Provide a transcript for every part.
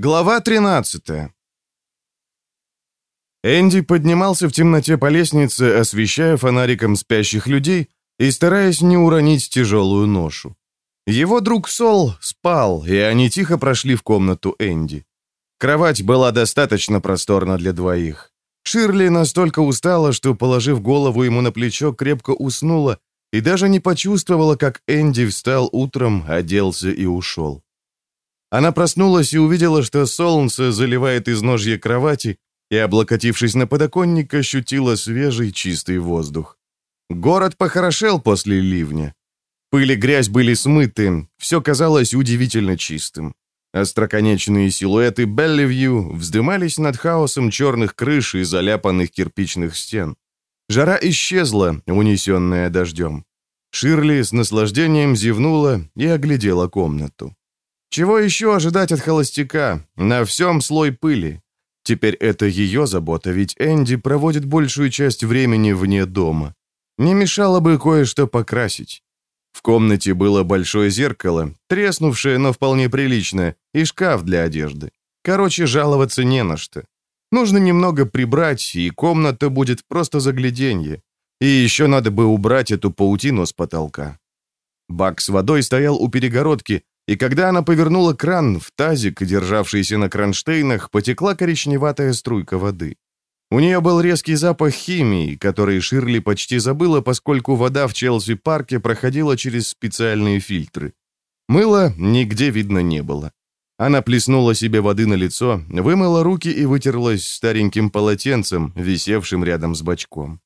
Глава 13 Энди поднимался в темноте по лестнице, освещая фонариком спящих людей и стараясь не уронить тяжелую ношу. Его друг Сол спал, и они тихо прошли в комнату Энди. Кровать была достаточно просторна для двоих. Ширли настолько устала, что, положив голову ему на плечо, крепко уснула и даже не почувствовала, как Энди встал утром, оделся и ушел. Она проснулась и увидела, что солнце заливает изножье кровати, и, облокотившись на подоконник, ощутила свежий чистый воздух. Город похорошел после ливня. Пыль и грязь были смыты, все казалось удивительно чистым. Остроконечные силуэты Белливью вздымались над хаосом черных крыш и заляпанных кирпичных стен. Жара исчезла, унесенная дождем. Ширли с наслаждением зевнула и оглядела комнату. Чего еще ожидать от холостяка? На всем слой пыли. Теперь это ее забота, ведь Энди проводит большую часть времени вне дома. Не мешало бы кое-что покрасить. В комнате было большое зеркало, треснувшее, но вполне приличное, и шкаф для одежды. Короче, жаловаться не на что. Нужно немного прибрать, и комната будет просто загляденье. И еще надо бы убрать эту паутину с потолка. Бак с водой стоял у перегородки, и когда она повернула кран, в тазик, державшийся на кронштейнах, потекла коричневатая струйка воды. У нее был резкий запах химии, который Ширли почти забыла, поскольку вода в Челси-парке проходила через специальные фильтры. Мыла нигде видно не было. Она плеснула себе воды на лицо, вымыла руки и вытерлась стареньким полотенцем, висевшим рядом с бачком.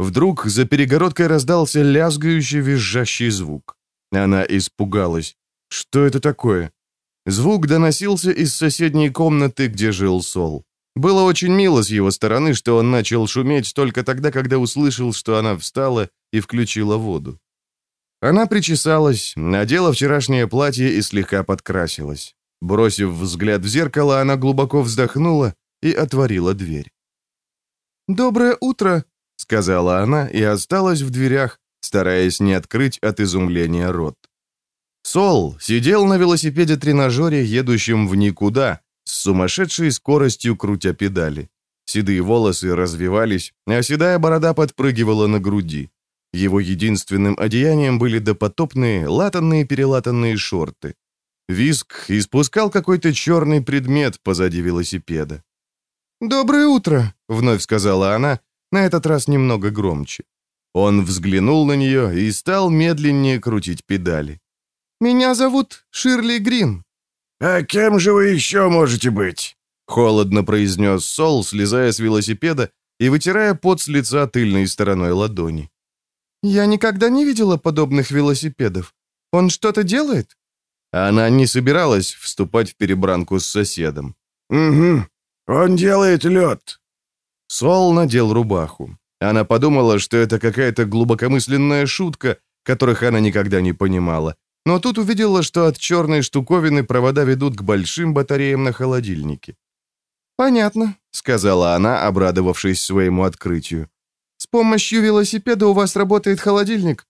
Вдруг за перегородкой раздался лязгающий визжащий звук. Она испугалась. Что это такое? Звук доносился из соседней комнаты, где жил Сол. Было очень мило с его стороны, что он начал шуметь только тогда, когда услышал, что она встала и включила воду. Она причесалась, надела вчерашнее платье и слегка подкрасилась. Бросив взгляд в зеркало, она глубоко вздохнула и отворила дверь. «Доброе утро», — сказала она и осталась в дверях, стараясь не открыть от изумления рот. Сол сидел на велосипеде-тренажере, едущем в никуда, с сумасшедшей скоростью крутя педали. Седые волосы развивались, а седая борода подпрыгивала на груди. Его единственным одеянием были допотопные, латанные-перелатанные шорты. Виск испускал какой-то черный предмет позади велосипеда. «Доброе утро», — вновь сказала она, на этот раз немного громче. Он взглянул на нее и стал медленнее крутить педали. Меня зовут Ширли Грин». «А кем же вы еще можете быть?» Холодно произнес Сол, слезая с велосипеда и вытирая пот с лица тыльной стороной ладони. «Я никогда не видела подобных велосипедов. Он что-то делает?» Она не собиралась вступать в перебранку с соседом. «Угу, он делает лед». Сол надел рубаху. Она подумала, что это какая-то глубокомысленная шутка, которых она никогда не понимала, но тут увидела, что от черной штуковины провода ведут к большим батареям на холодильнике. «Понятно», — сказала она, обрадовавшись своему открытию. «С помощью велосипеда у вас работает холодильник.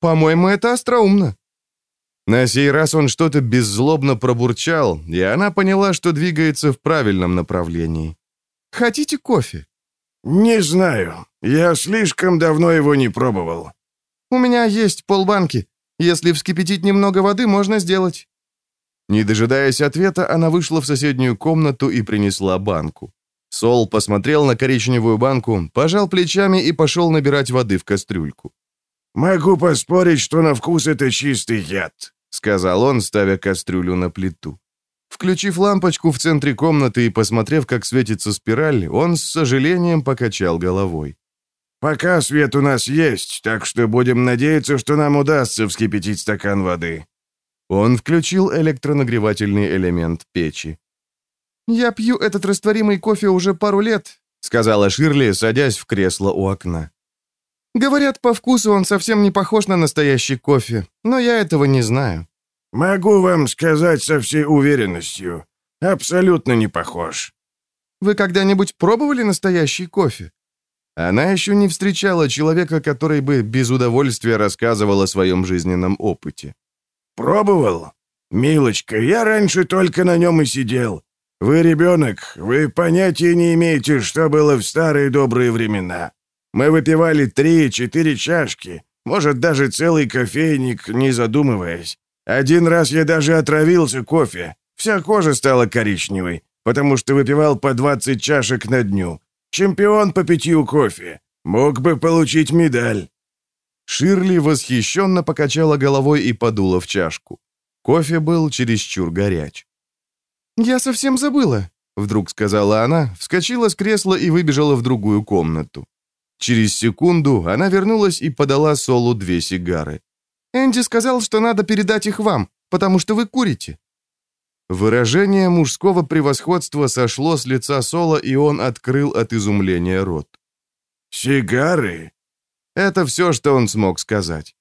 По-моему, это остроумно». На сей раз он что-то беззлобно пробурчал, и она поняла, что двигается в правильном направлении. «Хотите кофе?» «Не знаю. Я слишком давно его не пробовал». «У меня есть полбанки. Если вскипятить немного воды, можно сделать». Не дожидаясь ответа, она вышла в соседнюю комнату и принесла банку. Сол посмотрел на коричневую банку, пожал плечами и пошел набирать воды в кастрюльку. «Могу поспорить, что на вкус это чистый яд», — сказал он, ставя кастрюлю на плиту. Включив лампочку в центре комнаты и посмотрев, как светится спираль, он с сожалением покачал головой. Пока свет у нас есть, так что будем надеяться, что нам удастся вскипятить стакан воды». Он включил электронагревательный элемент печи. «Я пью этот растворимый кофе уже пару лет», сказала Ширли, садясь в кресло у окна. «Говорят, по вкусу он совсем не похож на настоящий кофе, но я этого не знаю». «Могу вам сказать со всей уверенностью. Абсолютно не похож». «Вы когда-нибудь пробовали настоящий кофе?» Она еще не встречала человека, который бы без удовольствия рассказывал о своем жизненном опыте. «Пробовал? Милочка, я раньше только на нем и сидел. Вы ребенок, вы понятия не имеете, что было в старые добрые времена. Мы выпивали три-четыре чашки, может, даже целый кофейник, не задумываясь. Один раз я даже отравился кофе. Вся кожа стала коричневой, потому что выпивал по 20 чашек на дню. Чемпион по питью кофе. Мог бы получить медаль». Ширли восхищенно покачала головой и подула в чашку. Кофе был чересчур горяч. «Я совсем забыла», — вдруг сказала она, вскочила с кресла и выбежала в другую комнату. Через секунду она вернулась и подала Солу две сигары. «Энди сказал, что надо передать их вам, потому что вы курите». Выражение мужского превосходства сошло с лица Сола, и он открыл от изумления рот. «Сигары?» Это все, что он смог сказать.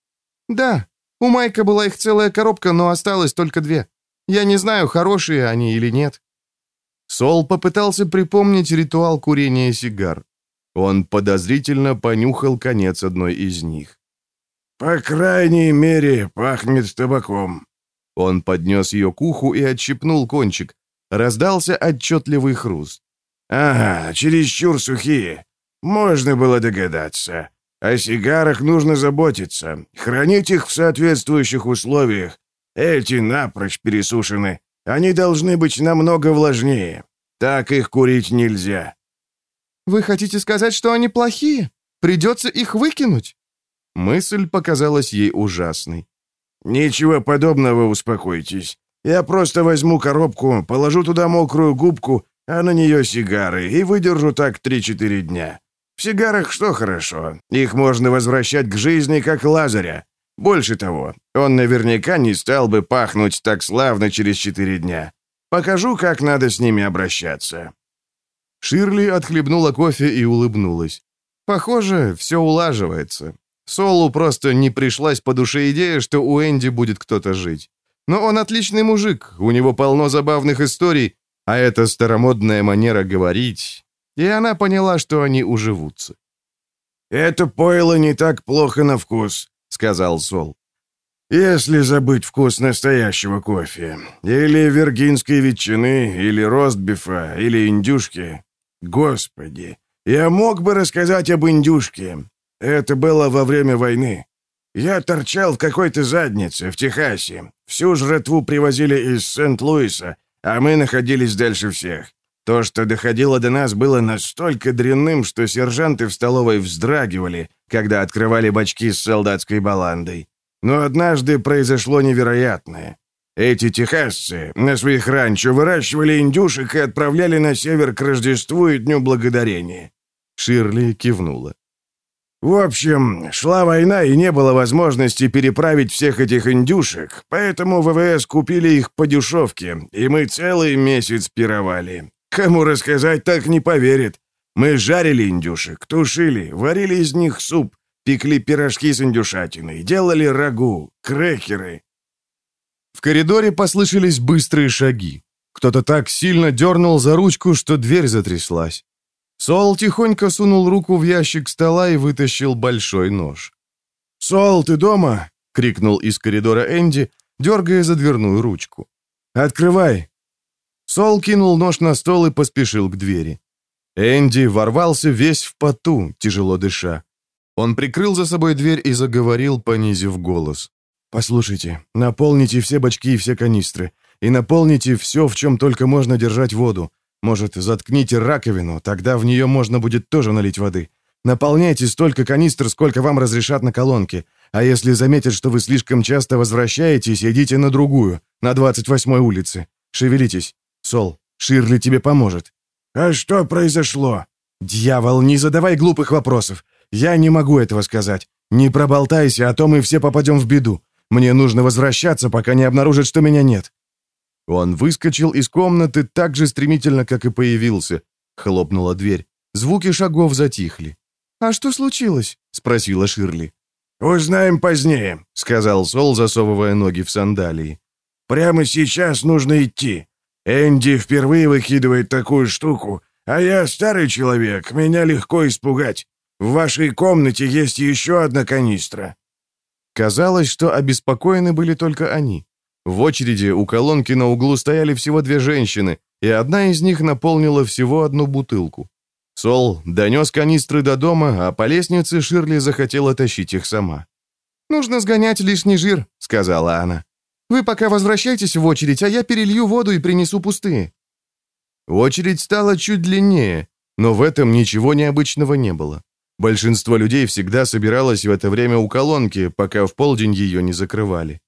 «Да, у Майка была их целая коробка, но осталось только две. Я не знаю, хорошие они или нет». Сол попытался припомнить ритуал курения сигар. Он подозрительно понюхал конец одной из них. «По крайней мере, пахнет табаком». Он поднес ее к уху и отщипнул кончик. Раздался отчетливый хруст. «Ага, чересчур сухие. Можно было догадаться. О сигарах нужно заботиться, хранить их в соответствующих условиях. Эти напрочь пересушены. Они должны быть намного влажнее. Так их курить нельзя». «Вы хотите сказать, что они плохие? Придется их выкинуть?» Мысль показалась ей ужасной. «Ничего подобного, успокойтесь. Я просто возьму коробку, положу туда мокрую губку, а на нее сигары, и выдержу так 3-4 дня. В сигарах что хорошо? Их можно возвращать к жизни, как Лазаря. Больше того, он наверняка не стал бы пахнуть так славно через четыре дня. Покажу, как надо с ними обращаться». Ширли отхлебнула кофе и улыбнулась. «Похоже, все улаживается. Солу просто не пришлась по душе идея, что у Энди будет кто-то жить. Но он отличный мужик, у него полно забавных историй, а это старомодная манера говорить. И она поняла, что они уживутся. «Это пойло не так плохо на вкус», — сказал Сол. «Если забыть вкус настоящего кофе, или виргинской ветчины, или ростбифа, или индюшки. Господи, я мог бы рассказать об индюшке, это было во время войны. Я торчал в какой-то заднице в Техасе. Всю жратву привозили из Сент-Луиса, а мы находились дальше всех. То, что доходило до нас, было настолько дрянным, что сержанты в столовой вздрагивали, когда открывали бачки с солдатской баландой. Но однажды произошло невероятное. Эти техасцы на своих ранчо выращивали индюшек и отправляли на север к Рождеству и Дню Благодарения. Ширли кивнула. В общем, шла война, и не было возможности переправить всех этих индюшек, поэтому ВВС купили их по дешевке, и мы целый месяц пировали. Кому рассказать, так не поверит. Мы жарили индюшек, тушили, варили из них суп, пекли пирожки с индюшатиной, делали рагу, крекеры. В коридоре послышались быстрые шаги. Кто-то так сильно дернул за ручку, что дверь затряслась. Сол тихонько сунул руку в ящик стола и вытащил большой нож. «Сол, ты дома?» — крикнул из коридора Энди, дергая за дверную ручку. «Открывай!» Сол кинул нож на стол и поспешил к двери. Энди ворвался весь в поту, тяжело дыша. Он прикрыл за собой дверь и заговорил, понизив голос. «Послушайте, наполните все бачки и все канистры, и наполните все, в чем только можно держать воду. Может, заткните раковину, тогда в нее можно будет тоже налить воды. Наполняйте столько канистр, сколько вам разрешат на колонке. А если заметят, что вы слишком часто возвращаетесь, идите на другую, на 28-й улице. Шевелитесь. Сол, Ширли тебе поможет». «А что произошло?» «Дьявол, не задавай глупых вопросов. Я не могу этого сказать. Не проболтайся, а то мы все попадем в беду. Мне нужно возвращаться, пока не обнаружат, что меня нет». Он выскочил из комнаты так же стремительно, как и появился. Хлопнула дверь. Звуки шагов затихли. «А что случилось?» — спросила Ширли. «Узнаем позднее», — сказал Сол, засовывая ноги в сандалии. «Прямо сейчас нужно идти. Энди впервые выкидывает такую штуку, а я старый человек, меня легко испугать. В вашей комнате есть еще одна канистра». Казалось, что обеспокоены были только они. В очереди у колонки на углу стояли всего две женщины, и одна из них наполнила всего одну бутылку. Сол донес канистры до дома, а по лестнице Ширли захотела тащить их сама. «Нужно сгонять лишний жир», — сказала она. «Вы пока возвращайтесь в очередь, а я перелью воду и принесу пустые». Очередь стала чуть длиннее, но в этом ничего необычного не было. Большинство людей всегда собиралось в это время у колонки, пока в полдень ее не закрывали.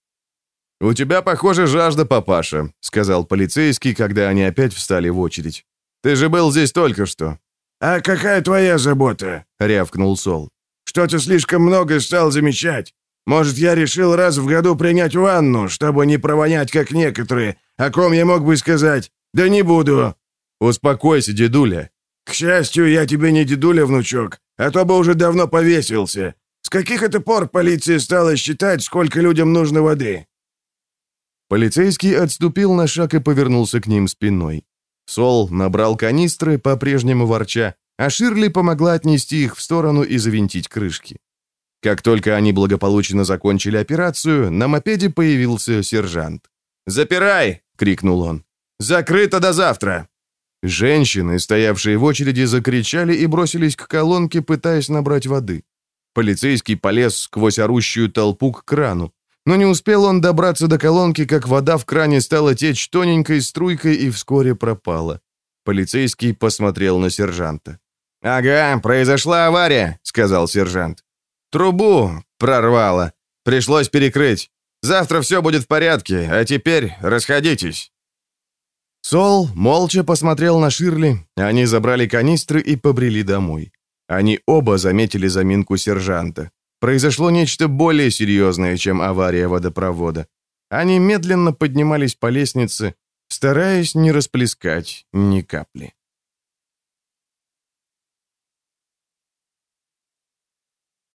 «У тебя, похоже, жажда, папаша», — сказал полицейский, когда они опять встали в очередь. «Ты же был здесь только что». «А какая твоя забота?» — рявкнул Сол. «Что ты слишком много стал замечать? Может, я решил раз в году принять ванну, чтобы не провонять, как некоторые, о ком я мог бы сказать? Да не буду». «Успокойся, дедуля». «К счастью, я тебе не дедуля, внучок а то бы уже давно повесился. С каких это пор полиция стала считать, сколько людям нужно воды?» Полицейский отступил на шаг и повернулся к ним спиной. Сол набрал канистры, по-прежнему ворча, а Ширли помогла отнести их в сторону и завинтить крышки. Как только они благополучно закончили операцию, на мопеде появился сержант. «Запирай!» — крикнул он. «Закрыто до завтра!» Женщины, стоявшие в очереди, закричали и бросились к колонке, пытаясь набрать воды. Полицейский полез сквозь орущую толпу к крану. Но не успел он добраться до колонки, как вода в кране стала течь тоненькой струйкой и вскоре пропала. Полицейский посмотрел на сержанта. «Ага, произошла авария», — сказал сержант. «Трубу прорвало. Пришлось перекрыть. Завтра все будет в порядке, а теперь расходитесь». Сол молча посмотрел на Ширли, они забрали канистры и побрели домой. Они оба заметили заминку сержанта. Произошло нечто более серьезное, чем авария водопровода. Они медленно поднимались по лестнице, стараясь не расплескать ни капли.